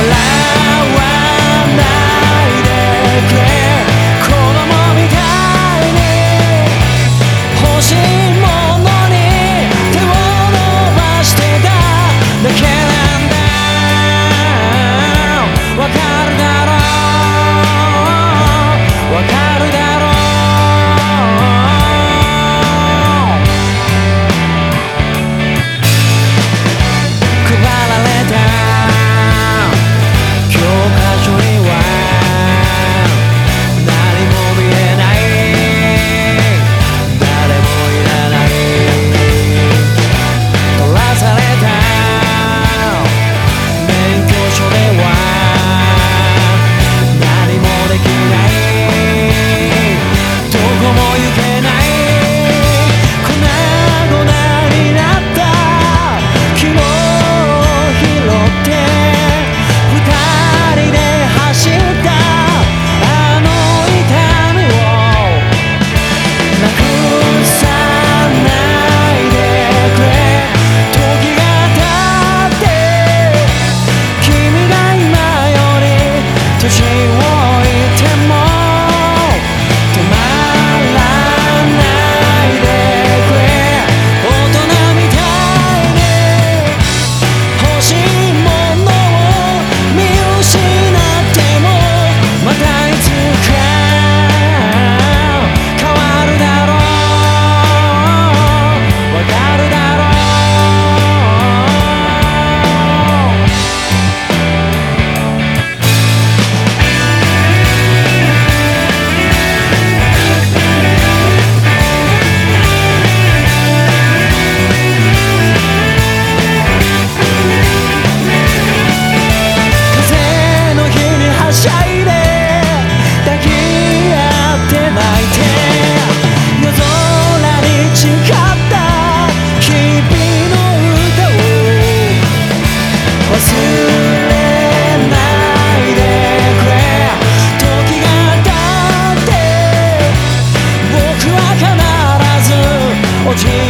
volar. 忘记